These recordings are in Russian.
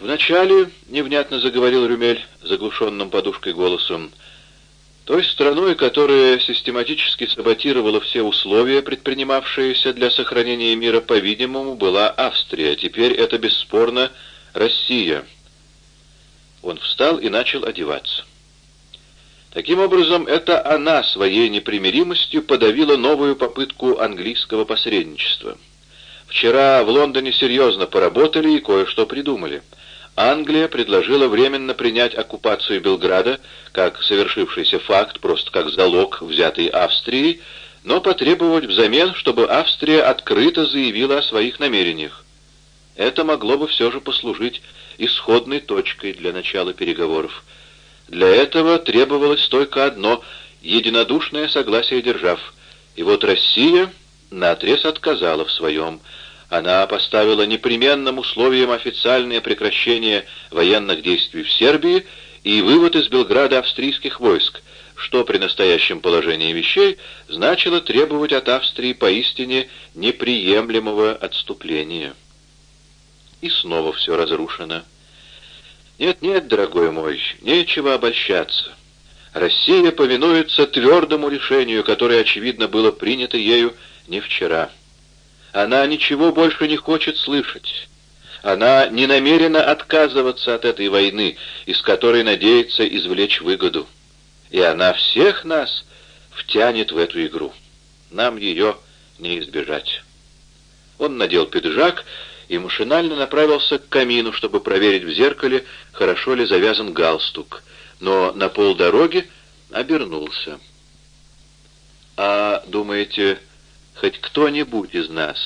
«Вначале, — невнятно заговорил Рюмель заглушенным подушкой голосом, — той страной, которая систематически саботировала все условия, предпринимавшиеся для сохранения мира, по-видимому, была Австрия. Теперь это, бесспорно, Россия». Он встал и начал одеваться. Таким образом, это она своей непримиримостью подавила новую попытку английского посредничества. Вчера в Лондоне серьезно поработали и кое-что придумали. Англия предложила временно принять оккупацию Белграда как совершившийся факт, просто как залог, взятый Австрией, но потребовать взамен, чтобы Австрия открыто заявила о своих намерениях. Это могло бы все же послужить исходной точкой для начала переговоров. Для этого требовалось только одно — единодушное согласие держав. И вот Россия наотрез отказала в своем. Она поставила непременным условием официальное прекращение военных действий в Сербии и вывод из Белграда австрийских войск, что при настоящем положении вещей значило требовать от Австрии поистине неприемлемого отступления. И снова все разрушено. Нет-нет, дорогой мой, нечего обольщаться. Россия повинуется твердому решению, которое, очевидно, было принято ею не вчера. Она ничего больше не хочет слышать. Она не намерена отказываться от этой войны, из которой надеется извлечь выгоду. И она всех нас втянет в эту игру. Нам ее не избежать. Он надел пиджак и машинально направился к камину, чтобы проверить в зеркале, хорошо ли завязан галстук, но на полдороги обернулся. «А думаете, хоть кто-нибудь из нас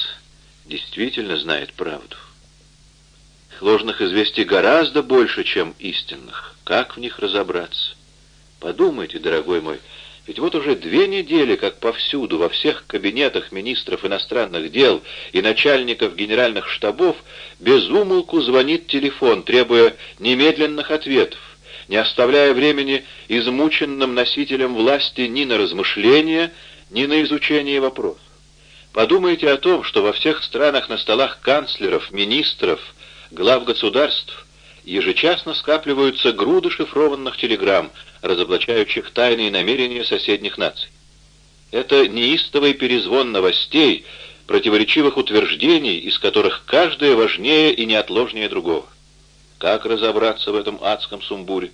действительно знает правду?» Ложных известий гораздо больше, чем истинных. Как в них разобраться? Подумайте, дорогой мой, ведь вот уже две недели, как повсюду, во всех кабинетах министров иностранных дел и начальников генеральных штабов, без умолку звонит телефон, требуя немедленных ответов, не оставляя времени измученным носителям власти ни на размышления, ни на изучение вопросов. Подумайте о том, что во всех странах на столах канцлеров, министров, глав государств ежечасно скапливаются груды шифрованных телеграмм, разоблачающих тайные намерения соседних наций. Это неистовый перезвон новостей, противоречивых утверждений, из которых каждое важнее и неотложнее другого. Как разобраться в этом адском сумбуре?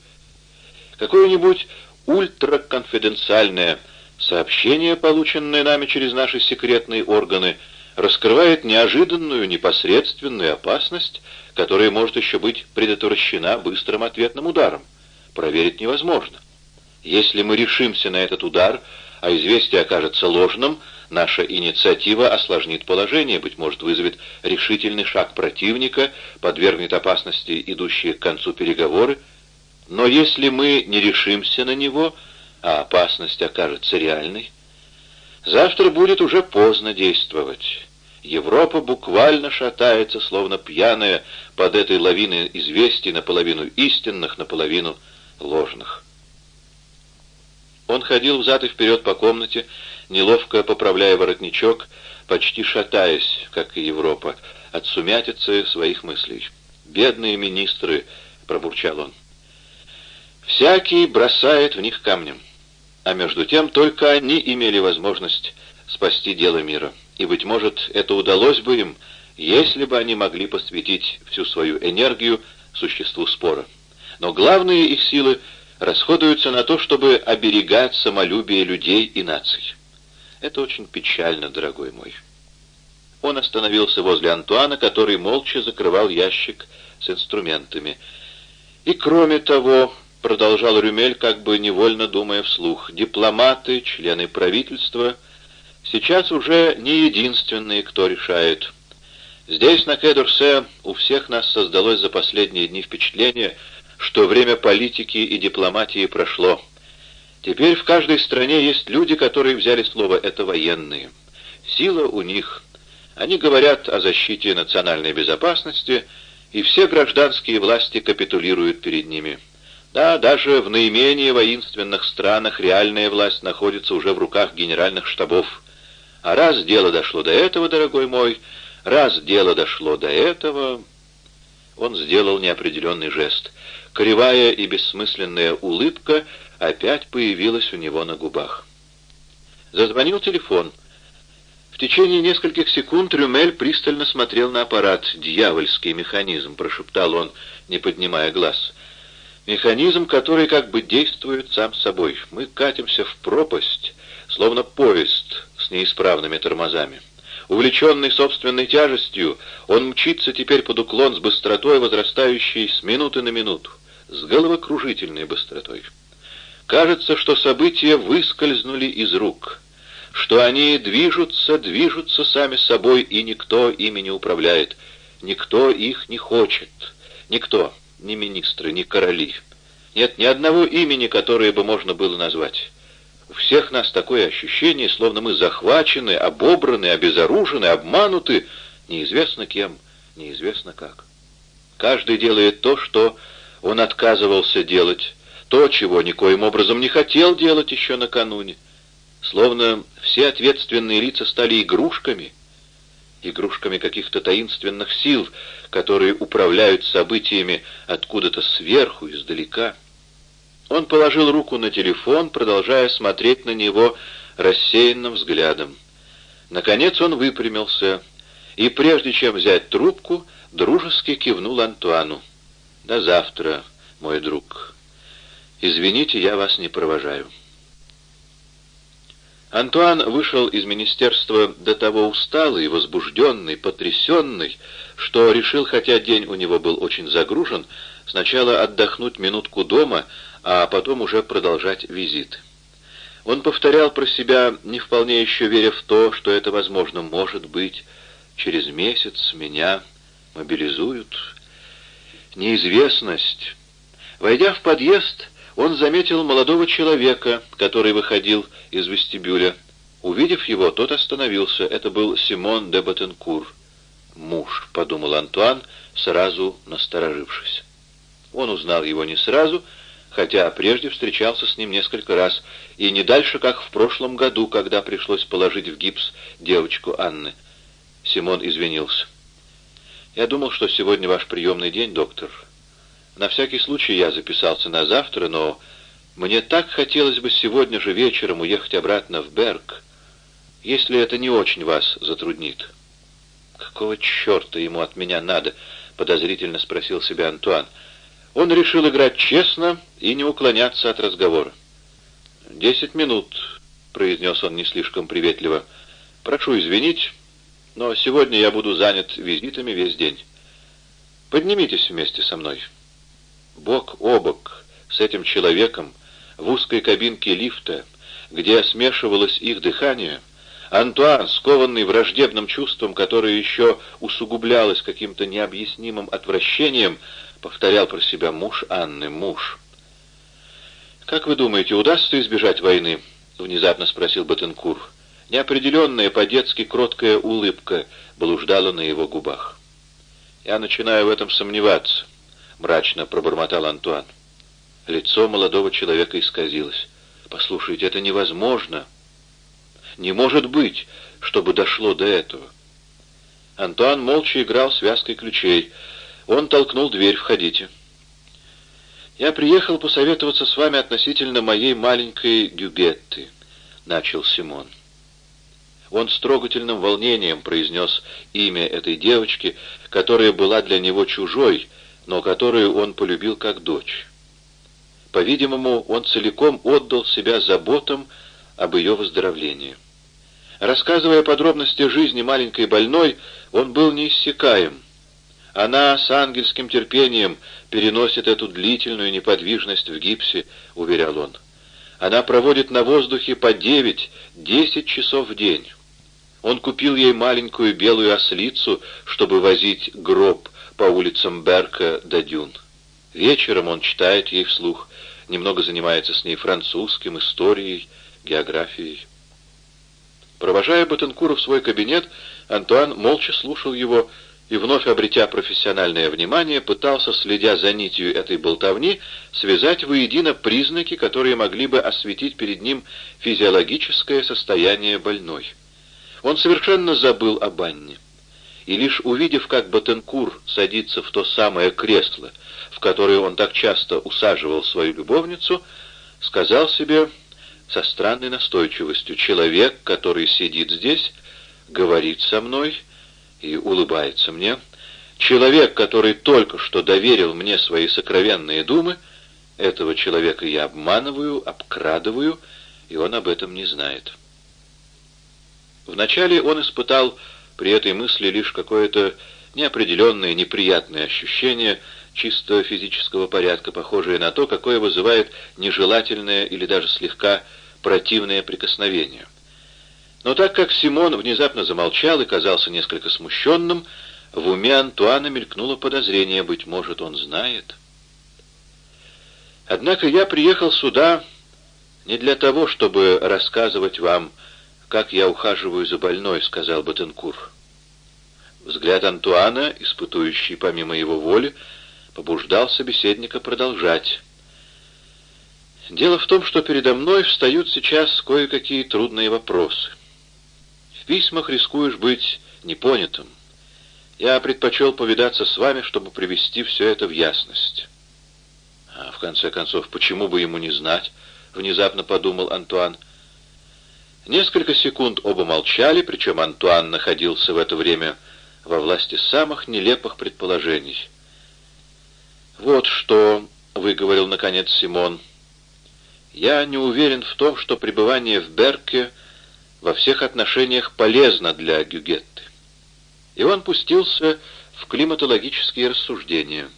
Какое-нибудь ультраконфиденциальное сообщение, полученное нами через наши секретные органы, раскрывает неожиданную непосредственную опасность, которая может еще быть предотвращена быстрым ответным ударом проверить невозможно. Если мы решимся на этот удар, а известие окажется ложным, наша инициатива осложнит положение, быть может, вызовет решительный шаг противника, подвергнет опасности идущие к концу переговоры. Но если мы не решимся на него, а опасность окажется реальной, завтра будет уже поздно действовать. Европа буквально шатается, словно пьяная под этой лавиной известий, наполовину истинных, наполовину ложных. Он ходил взад и вперед по комнате, неловко поправляя воротничок, почти шатаясь, как и Европа, от сумятицы своих мыслей. «Бедные министры!» — пробурчал он. «Всякий бросает в них камнем, а между тем только они имели возможность спасти дело мира, и, быть может, это удалось бы им, если бы они могли посвятить всю свою энергию существу спора» но главные их силы расходуются на то, чтобы оберегать самолюбие людей и наций. Это очень печально, дорогой мой. Он остановился возле Антуана, который молча закрывал ящик с инструментами. И кроме того, продолжал Рюмель, как бы невольно думая вслух, дипломаты, члены правительства сейчас уже не единственные, кто решает. Здесь, на Кедурсе, у всех нас создалось за последние дни впечатление, что время политики и дипломатии прошло. Теперь в каждой стране есть люди, которые взяли слово «это военные». Сила у них. Они говорят о защите национальной безопасности, и все гражданские власти капитулируют перед ними. Да, даже в наименее воинственных странах реальная власть находится уже в руках генеральных штабов. А раз дело дошло до этого, дорогой мой, раз дело дошло до этого... Он сделал неопределенный жест. Кривая и бессмысленная улыбка опять появилась у него на губах. Зазвонил телефон. В течение нескольких секунд Рюмель пристально смотрел на аппарат. «Дьявольский механизм», — прошептал он, не поднимая глаз. «Механизм, который как бы действует сам собой. Мы катимся в пропасть, словно поезд с неисправными тормозами». Увлеченный собственной тяжестью, он мчится теперь под уклон с быстротой, возрастающей с минуты на минуту, с головокружительной быстротой. Кажется, что события выскользнули из рук, что они движутся, движутся сами собой, и никто ими не управляет, никто их не хочет, никто, ни министры, ни короли. Нет ни одного имени, которое бы можно было назвать. У всех нас такое ощущение, словно мы захвачены, обобраны, обезоружены, обмануты, неизвестно кем, неизвестно как. Каждый делает то, что он отказывался делать, то, чего никоим образом не хотел делать еще накануне. Словно все ответственные лица стали игрушками, игрушками каких-то таинственных сил, которые управляют событиями откуда-то сверху, издалека. Он положил руку на телефон, продолжая смотреть на него рассеянным взглядом. Наконец он выпрямился и, прежде чем взять трубку, дружески кивнул Антуану. «До завтра, мой друг. Извините, я вас не провожаю». Антуан вышел из министерства до того усталый, возбужденный, потрясенный, что решил, хотя день у него был очень загружен, сначала отдохнуть минутку дома, а потом уже продолжать визит. Он повторял про себя, не вполне еще веря в то, что это возможно может быть. Через месяц меня мобилизуют. Неизвестность. Войдя в подъезд, он заметил молодого человека, который выходил из вестибюля. Увидев его, тот остановился. Это был Симон де Батенкур. «Муж», — подумал Антуан, сразу насторожившись. Он узнал его не сразу, — хотя прежде встречался с ним несколько раз, и не дальше, как в прошлом году, когда пришлось положить в гипс девочку Анны. Симон извинился. «Я думал, что сегодня ваш приемный день, доктор. На всякий случай я записался на завтра, но мне так хотелось бы сегодня же вечером уехать обратно в Берг, если это не очень вас затруднит». «Какого черта ему от меня надо?» — подозрительно спросил себя Антуан. Он решил играть честно и не уклоняться от разговора. «Десять минут», — произнес он не слишком приветливо. «Прошу извинить, но сегодня я буду занят визитами весь день. Поднимитесь вместе со мной». Бок о бок с этим человеком в узкой кабинке лифта, где смешивалось их дыхание, Антуан, скованный враждебным чувством, которое еще усугублялось каким-то необъяснимым отвращением, — повторял про себя муж Анны, муж. «Как вы думаете, удастся избежать войны?» — внезапно спросил Батенкур. Неопределенная, по-детски кроткая улыбка блуждала на его губах. «Я начинаю в этом сомневаться», — мрачно пробормотал Антуан. Лицо молодого человека исказилось. «Послушайте, это невозможно. Не может быть, чтобы дошло до этого». Антуан молча играл связкой ключей — он толкнул дверь. «Входите». «Я приехал посоветоваться с вами относительно моей маленькой Гюгетты», — начал Симон. Он с трогательным волнением произнес имя этой девочки, которая была для него чужой, но которую он полюбил как дочь. По-видимому, он целиком отдал себя заботам об ее выздоровлении. Рассказывая подробности жизни маленькой больной, он был неиссякаем, она с ангельским терпением переносит эту длительную неподвижность в гипсе, уверял он. Она проводит на воздухе по девять-десять часов в день. Он купил ей маленькую белую ослицу, чтобы возить гроб по улицам Берка до Дюн. Вечером он читает ей вслух, немного занимается с ней французским, историей, географией. Провожая Батенкура в свой кабинет, Антуан молча слушал его, и, вновь обретя профессиональное внимание, пытался, следя за нитью этой болтовни, связать воедино признаки, которые могли бы осветить перед ним физиологическое состояние больной. Он совершенно забыл об Анне. И лишь увидев, как Батенкур садится в то самое кресло, в которое он так часто усаживал свою любовницу, сказал себе со странной настойчивостью, «Человек, который сидит здесь, говорит со мной и улыбается мне. Человек, который только что доверил мне свои сокровенные думы, этого человека я обманываю, обкрадываю, и он об этом не знает». Вначале он испытал при этой мысли лишь какое-то неопределенное неприятное ощущение чисто физического порядка, похожее на то, какое вызывает нежелательное или даже слегка противное прикосновение. Но так как Симон внезапно замолчал и казался несколько смущенным, в уме Антуана мелькнуло подозрение, быть может, он знает. Однако я приехал сюда не для того, чтобы рассказывать вам как я ухаживаю за больной», — сказал Батенкур. Взгляд Антуана, испытующий помимо его воли, побуждал собеседника продолжать. «Дело в том, что передо мной встают сейчас кое-какие трудные вопросы. В письмах рискуешь быть непонятым. Я предпочел повидаться с вами, чтобы привести все это в ясность». «А в конце концов, почему бы ему не знать?» — внезапно подумал Антуан — Несколько секунд оба молчали, причем Антуан находился в это время во власти самых нелепых предположений. «Вот что», — выговорил наконец Симон, — «я не уверен в том, что пребывание в Берке во всех отношениях полезно для Гюгетты». И он пустился в климатологические рассуждения.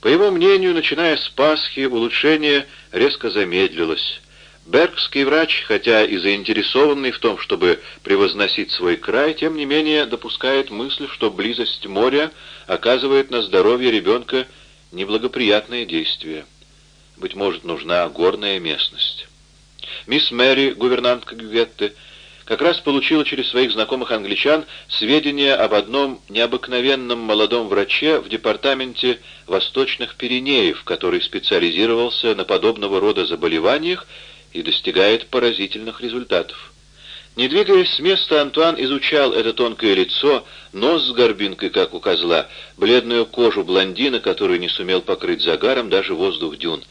По его мнению, начиная с Пасхи, улучшение резко замедлилось. Бергский врач, хотя и заинтересованный в том, чтобы превозносить свой край, тем не менее допускает мысль, что близость моря оказывает на здоровье ребенка неблагоприятное действие. Быть может, нужна горная местность. Мисс Мэри, гувернантка Гюветте, как раз получила через своих знакомых англичан сведения об одном необыкновенном молодом враче в департаменте Восточных Пиренеев, который специализировался на подобного рода заболеваниях и достигает поразительных результатов. Не двигаясь с места, Антуан изучал это тонкое лицо, нос с горбинкой, как у козла, бледную кожу блондина, который не сумел покрыть загаром даже воздух дюн.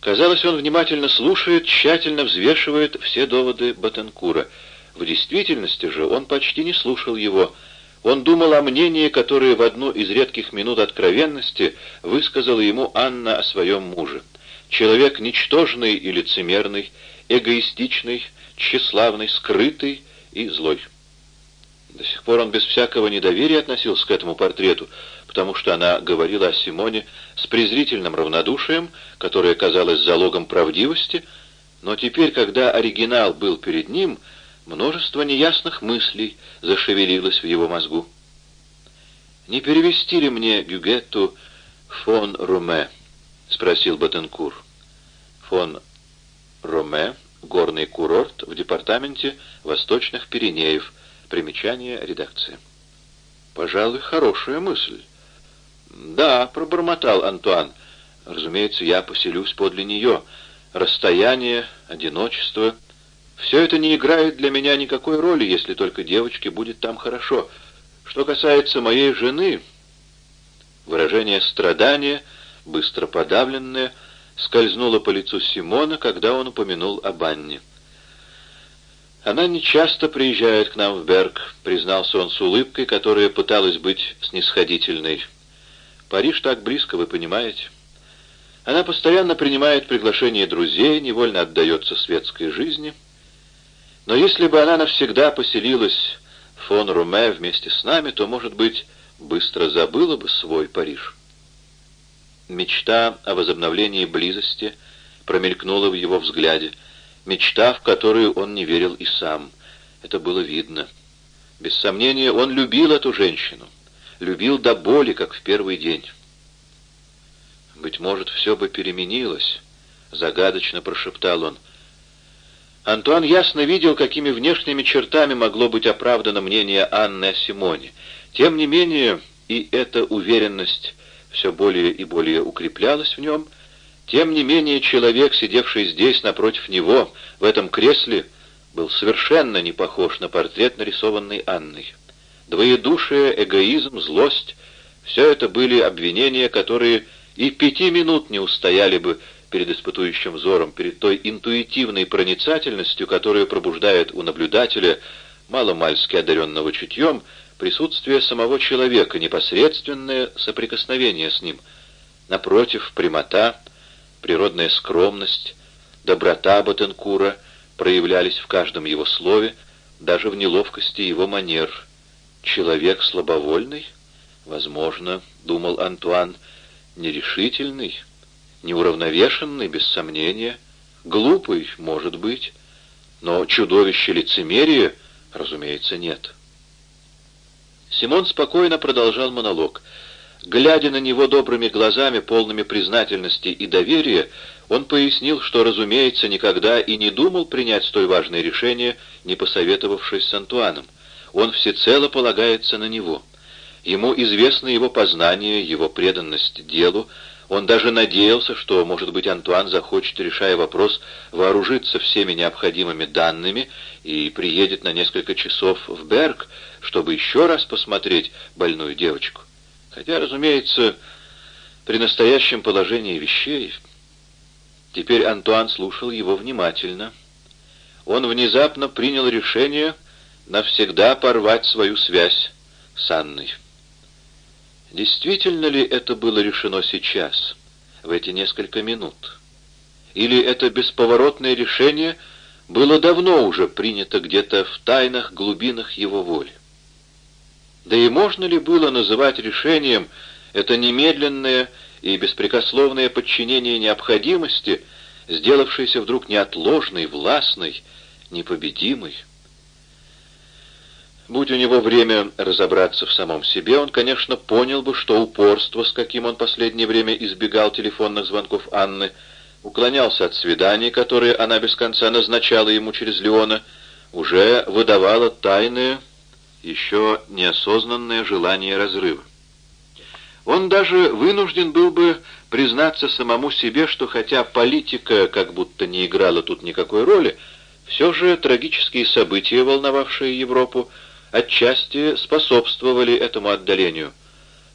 Казалось, он внимательно слушает, тщательно взвешивает все доводы Батенкура. В действительности же он почти не слушал его. Он думал о мнении, которое в одну из редких минут откровенности высказала ему Анна о своем муже. Человек ничтожный и лицемерный, эгоистичный, тщеславный, скрытый и злой. До сих пор он без всякого недоверия относился к этому портрету, потому что она говорила о Симоне с презрительным равнодушием, которое казалось залогом правдивости, но теперь, когда оригинал был перед ним, множество неясных мыслей зашевелилось в его мозгу. «Не перевести ли мне Гюгетту фон Руме?» — спросил Батенкур. Фон Роме, горный курорт в департаменте Восточных Пиренеев. Примечание редакции. «Пожалуй, хорошая мысль». «Да», — пробормотал Антуан. «Разумеется, я поселюсь подле нее. Расстояние, одиночество. Все это не играет для меня никакой роли, если только девочке будет там хорошо. Что касается моей жены...» Выражение страдания — быстро подавленная, скользнула по лицу Симона, когда он упомянул об Анне. «Она не часто приезжает к нам в Берг», — признался он с улыбкой, которая пыталась быть снисходительной. «Париж так близко, вы понимаете. Она постоянно принимает приглашения друзей, невольно отдается светской жизни. Но если бы она навсегда поселилась в фон Руме вместе с нами, то, может быть, быстро забыла бы свой Париж». Мечта о возобновлении близости промелькнула в его взгляде, мечта, в которую он не верил и сам. Это было видно. Без сомнения, он любил эту женщину, любил до боли, как в первый день. «Быть может, все бы переменилось», — загадочно прошептал он. Антуан ясно видел, какими внешними чертами могло быть оправдано мнение Анны о Симоне. Тем не менее, и эта уверенность все более и более укреплялась в нем, тем не менее человек, сидевший здесь напротив него, в этом кресле, был совершенно не похож на портрет, нарисованный Анной. Двоедушие, эгоизм, злость — все это были обвинения, которые и пяти минут не устояли бы перед испытующим взором, перед той интуитивной проницательностью, которую пробуждает у наблюдателя, маломальски одаренного чутьем, присутствие самого человека, непосредственное соприкосновение с ним. Напротив, прямота, природная скромность, доброта Батенкура проявлялись в каждом его слове, даже в неловкости его манер. «Человек слабовольный?» «Возможно», — думал Антуан, — «нерешительный, неуравновешенный, без сомнения, глупый, может быть, но чудовище лицемерия, разумеется, нет». Симон спокойно продолжал монолог. Глядя на него добрыми глазами, полными признательности и доверия, он пояснил, что, разумеется, никогда и не думал принять столь важное решение, не посоветовавшись с Антуаном. Он всецело полагается на него. Ему известны его познания, его преданность делу, он даже надеялся, что, может быть, Антуан захочет, решая вопрос, вооружиться всеми необходимыми данными и приедет на несколько часов в Берг, чтобы еще раз посмотреть больную девочку. Хотя, разумеется, при настоящем положении вещей... Теперь Антуан слушал его внимательно. Он внезапно принял решение навсегда порвать свою связь с Анной. Действительно ли это было решено сейчас, в эти несколько минут? Или это бесповоротное решение было давно уже принято где-то в тайнах глубинах его воли? Да и можно ли было называть решением это немедленное и беспрекословное подчинение необходимости, сделавшейся вдруг неотложной, властной, непобедимой? Будь у него время разобраться в самом себе, он, конечно, понял бы, что упорство, с каким он последнее время избегал телефонных звонков Анны, уклонялся от свиданий, которые она без конца назначала ему через Леона, уже выдавало тайное, еще неосознанное желание разрыва. Он даже вынужден был бы признаться самому себе, что хотя политика как будто не играла тут никакой роли, все же трагические события, волновавшие Европу, отчасти способствовали этому отдалению,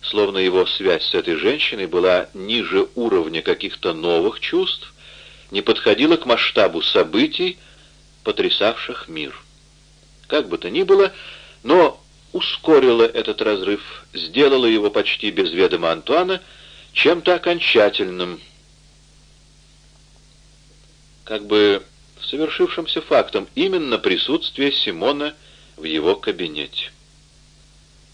словно его связь с этой женщиной была ниже уровня каких-то новых чувств, не подходила к масштабу событий, потрясавших мир. Как бы то ни было, но ускорила этот разрыв, сделала его почти без ведома Антуана чем-то окончательным, как бы совершившимся фактом именно присутствие Симона в его кабинете.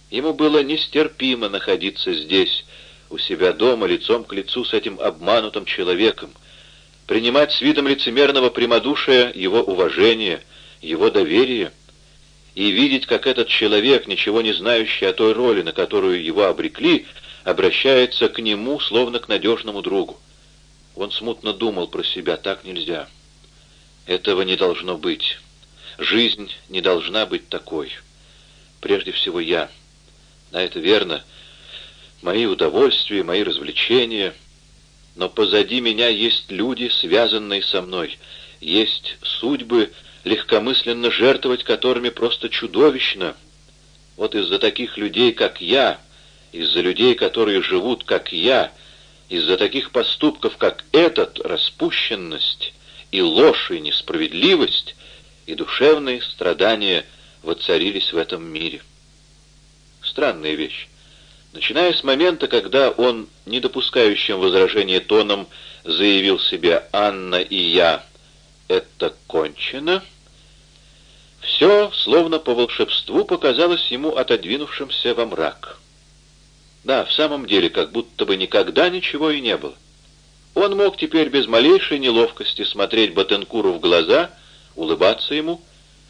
Ему было нестерпимо находиться здесь, у себя дома, лицом к лицу с этим обманутым человеком, принимать с видом лицемерного прямодушия его уважение, его доверие, и видеть, как этот человек, ничего не знающий о той роли, на которую его обрекли, обращается к нему, словно к надежному другу. Он смутно думал про себя, так нельзя. Этого не должно быть. Жизнь не должна быть такой. Прежде всего я. Да, это верно. Мои удовольствия, мои развлечения. Но позади меня есть люди, связанные со мной. Есть судьбы, легкомысленно жертвовать которыми просто чудовищно. Вот из-за таких людей, как я, из-за людей, которые живут, как я, из-за таких поступков, как этот, распущенность и ложь и несправедливость, и душевные страдания воцарились в этом мире. Странная вещь. Начиная с момента, когда он, не допускающим возражения тоном, заявил себе «Анна и я» — это кончено, все, словно по волшебству, показалось ему отодвинувшимся во мрак. Да, в самом деле, как будто бы никогда ничего и не было. Он мог теперь без малейшей неловкости смотреть Батенкуру в глаза — улыбаться ему,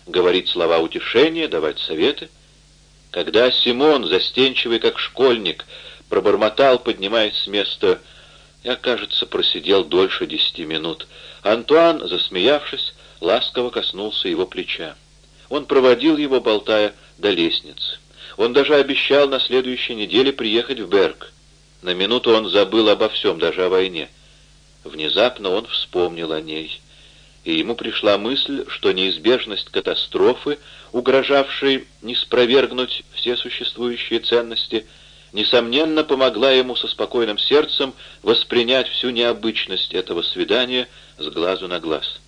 говорить слова утешения, давать советы. Когда Симон, застенчивый как школьник, пробормотал, поднимаясь с места, я, кажется, просидел дольше десяти минут. Антуан, засмеявшись, ласково коснулся его плеча. Он проводил его, болтая, до лестницы. Он даже обещал на следующей неделе приехать в Берг. На минуту он забыл обо всем, даже о войне. Внезапно он вспомнил о ней. И ему пришла мысль, что неизбежность катастрофы, угрожавшей не спровергнуть все существующие ценности, несомненно помогла ему со спокойным сердцем воспринять всю необычность этого свидания с глазу на глаз.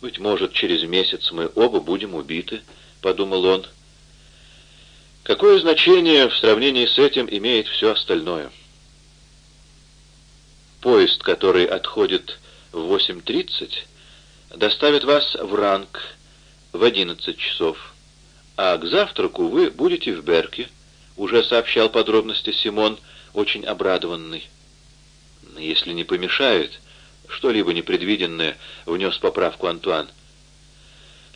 «Быть может, через месяц мы оба будем убиты», — подумал он. Какое значение в сравнении с этим имеет все остальное? Поезд, который отходит в 8.30, доставит вас в ранг в 11 часов, а к завтраку вы будете в Берке, уже сообщал подробности Симон, очень обрадованный. Если не помешает, что-либо непредвиденное, внес поправку Антуан.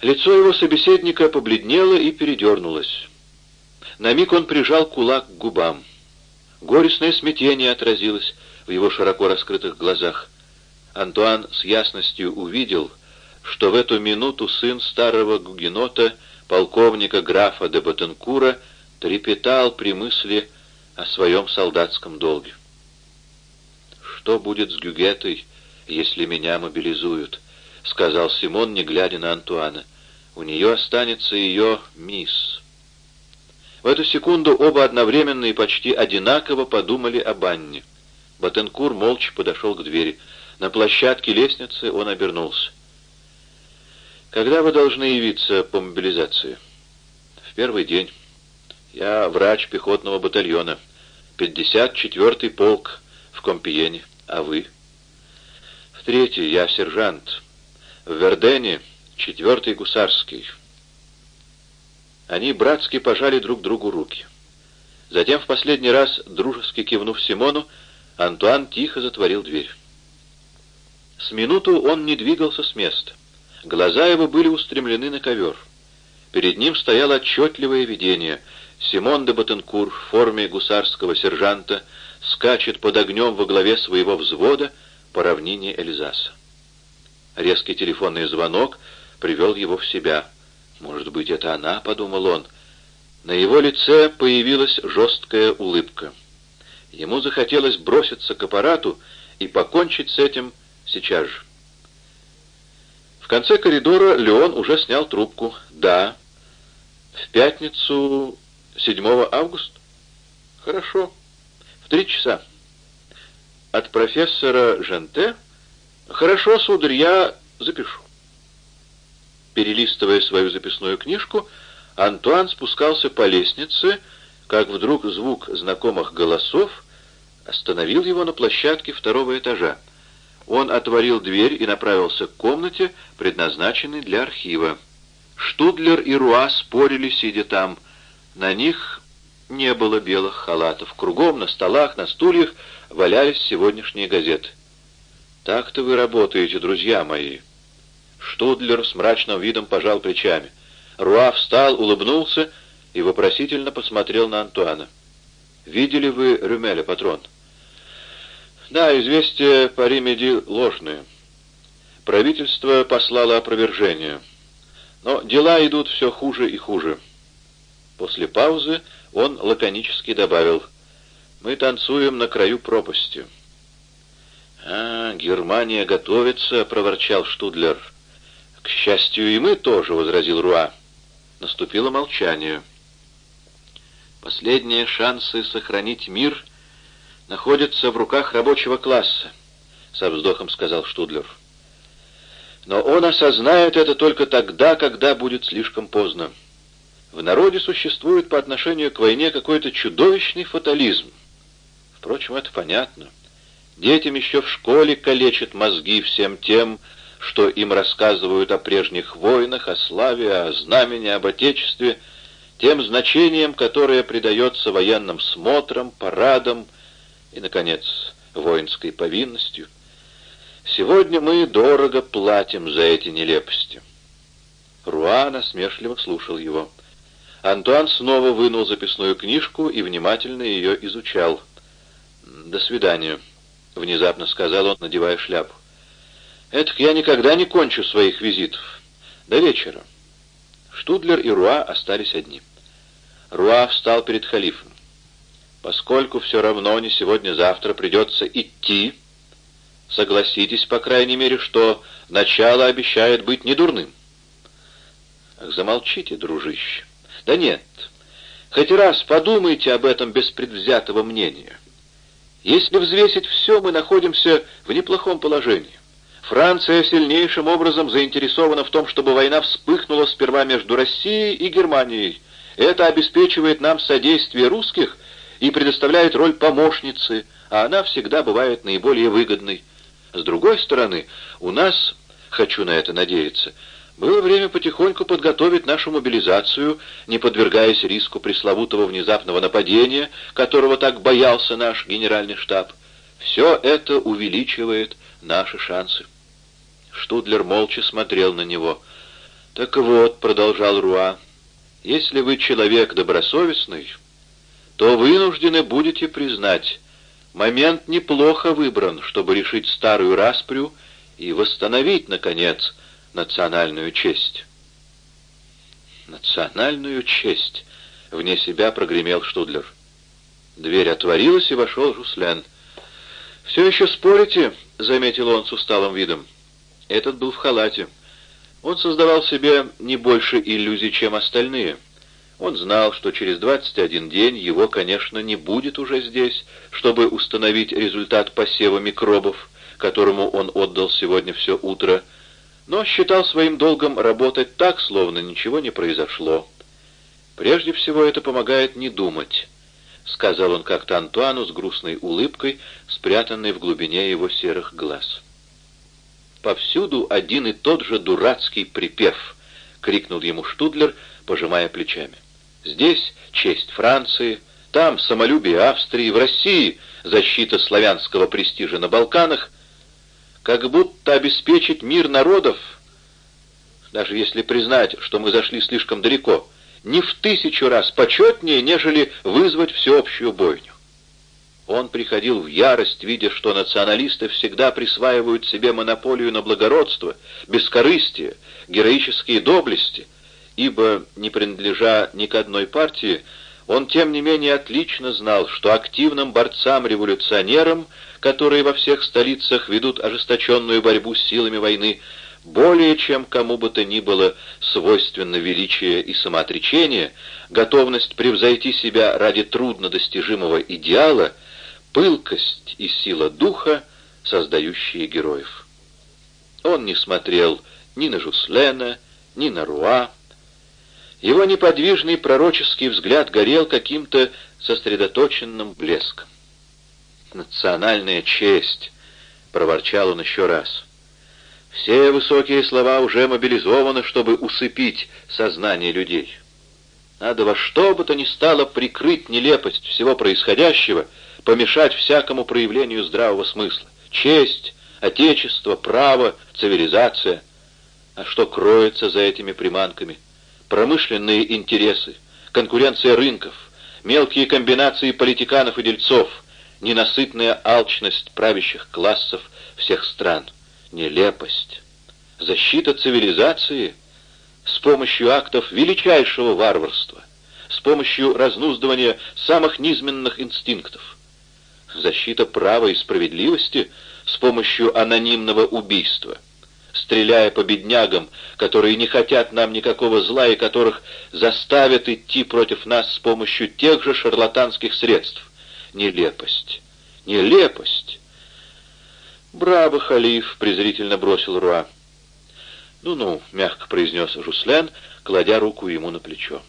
Лицо его собеседника побледнело и передернулось. На миг он прижал кулак к губам. Горестное смятение отразилось в его широко раскрытых глазах. Антуан с ясностью увидел, что в эту минуту сын старого гугенота, полковника графа де Батенкура, трепетал при мысли о своем солдатском долге. «Что будет с Гюгетой, если меня мобилизуют?» — сказал Симон, не глядя на Антуана. «У нее останется ее мисс». В эту секунду оба одновременно и почти одинаково подумали об Анне. Батенкур молча подошел к двери. На площадке лестницы он обернулся. «Когда вы должны явиться по мобилизации?» «В первый день. Я врач пехотного батальона. 54-й полк в Компиене. А вы?» «В третий. Я сержант. В Вердене 4-й гусарский. Они братски пожали друг другу руки. Затем в последний раз, дружески кивнув Симону, Антуан тихо затворил дверь. С минуту он не двигался с места. Глаза его были устремлены на ковер. Перед ним стояло отчетливое видение. Симон де Батенкур в форме гусарского сержанта скачет под огнем во главе своего взвода по равнине Эльзаса. Резкий телефонный звонок привел его в себя — «Может быть, это она?» — подумал он. На его лице появилась жесткая улыбка. Ему захотелось броситься к аппарату и покончить с этим сейчас же. В конце коридора Леон уже снял трубку. «Да. В пятницу 7 августа?» «Хорошо. В три часа». «От профессора Женте?» «Хорошо, сударь, я запишу». Перелистывая свою записную книжку, Антуан спускался по лестнице, как вдруг звук знакомых голосов остановил его на площадке второго этажа. Он отворил дверь и направился к комнате, предназначенной для архива. Штудлер и Руа спорили, сидя там. На них не было белых халатов. Кругом, на столах, на стульях валялись сегодняшние газеты. «Так-то вы работаете, друзья мои», Штудлер с мрачным видом пожал плечами. Руа встал, улыбнулся и вопросительно посмотрел на Антуана. «Видели вы Рюмеля, патрон?» «Да, известия по Римеди ложные. Правительство послало опровержение. Но дела идут все хуже и хуже». После паузы он лаконически добавил, «Мы танцуем на краю пропасти». «А, Германия готовится», — проворчал Штудлер. «К счастью, и мы тоже», — возразил Руа. Наступило молчание. «Последние шансы сохранить мир находятся в руках рабочего класса», — со вздохом сказал Штудлер. «Но он осознает это только тогда, когда будет слишком поздно. В народе существует по отношению к войне какой-то чудовищный фатализм. Впрочем, это понятно. Детям еще в школе калечат мозги всем тем, что им рассказывают о прежних войнах, о славе, о знамени, об Отечестве, тем значением, которое придается военным смотрам, парадам и, наконец, воинской повинностью. Сегодня мы дорого платим за эти нелепости. Руа насмешливо слушал его. Антуан снова вынул записную книжку и внимательно ее изучал. «До свидания», — внезапно сказал он, надевая шляпу. Этак я никогда не кончу своих визитов. До вечера. Штудлер и Руа остались одни. Руа встал перед халифом. Поскольку все равно не сегодня-завтра придется идти, согласитесь, по крайней мере, что начало обещает быть недурным. Ах, замолчите, дружище. Да нет, хоть раз подумайте об этом без предвзятого мнения. Если взвесить все, мы находимся в неплохом положении. Франция сильнейшим образом заинтересована в том, чтобы война вспыхнула сперва между Россией и Германией. Это обеспечивает нам содействие русских и предоставляет роль помощницы, а она всегда бывает наиболее выгодной. С другой стороны, у нас, хочу на это надеяться, было время потихоньку подготовить нашу мобилизацию, не подвергаясь риску пресловутого внезапного нападения, которого так боялся наш генеральный штаб. Все это увеличивает наши шансы. Штудлер молча смотрел на него. «Так вот», — продолжал Руа, — «если вы человек добросовестный, то вынуждены будете признать, момент неплохо выбран, чтобы решить старую распрю и восстановить, наконец, национальную честь. «Национальную честь!» — вне себя прогремел Штудлер. Дверь отворилась, и вошел Жуслен. «Все еще спорите?» — заметил он с усталым видом. Этот был в халате. Он создавал себе не больше иллюзий, чем остальные. Он знал, что через 21 день его, конечно, не будет уже здесь, чтобы установить результат посева микробов, которому он отдал сегодня все утро, — но считал своим долгом работать так, словно ничего не произошло. «Прежде всего это помогает не думать», — сказал он как-то Антуану с грустной улыбкой, спрятанной в глубине его серых глаз. «Повсюду один и тот же дурацкий припев», — крикнул ему Штудлер, пожимая плечами. «Здесь честь Франции, там самолюбие Австрии, в России защита славянского престижа на Балканах — как будто обеспечить мир народов, даже если признать, что мы зашли слишком далеко, не в тысячу раз почетнее, нежели вызвать всеобщую бойню. Он приходил в ярость, видя, что националисты всегда присваивают себе монополию на благородство, бескорыстие, героические доблести, ибо, не принадлежа ни к одной партии, он, тем не менее, отлично знал, что активным борцам-революционерам которые во всех столицах ведут ожесточенную борьбу с силами войны, более чем кому бы то ни было свойственно величие и самоотречение, готовность превзойти себя ради труднодостижимого идеала, пылкость и сила духа, создающие героев. Он не смотрел ни на Жуслена, ни на Руа. Его неподвижный пророческий взгляд горел каким-то сосредоточенным блеском. «Национальная честь!» — проворчал он еще раз. «Все высокие слова уже мобилизованы, чтобы усыпить сознание людей. Надо во что бы то ни стало прикрыть нелепость всего происходящего, помешать всякому проявлению здравого смысла. Честь, отечество, право, цивилизация. А что кроется за этими приманками? Промышленные интересы, конкуренция рынков, мелкие комбинации политиканов и дельцов — ненасытная алчность правящих классов всех стран, нелепость, защита цивилизации с помощью актов величайшего варварства, с помощью разнуздывания самых низменных инстинктов, защита права и справедливости с помощью анонимного убийства, стреляя по беднягам, которые не хотят нам никакого зла и которых заставят идти против нас с помощью тех же шарлатанских средств, Нелепость! Нелепость! «Браво, халиф!» — презрительно бросил Руа. «Ну-ну», — мягко произнес Жуслен, кладя руку ему на плечо.